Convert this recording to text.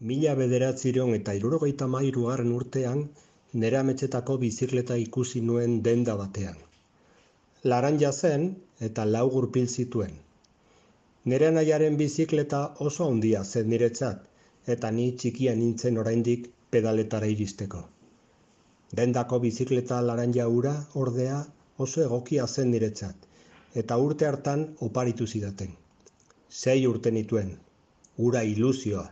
Mila bederatziehun eta hirurogeita hamahirugarren urtean nerameetako bizikleta ikusi nuen denda batean. Laranja zen eta lau gurpil zituen. Nere nahiaren bizikleta oso handia zen niretzat, eta ni txikia nintzen oraindik pedaletara iristeko. Dendako bizikleta laranja hura, ordea, oso egokia zen niretzat, eta urte hartan oparitu zidaten. Sei urte nituen, ura ilusioa,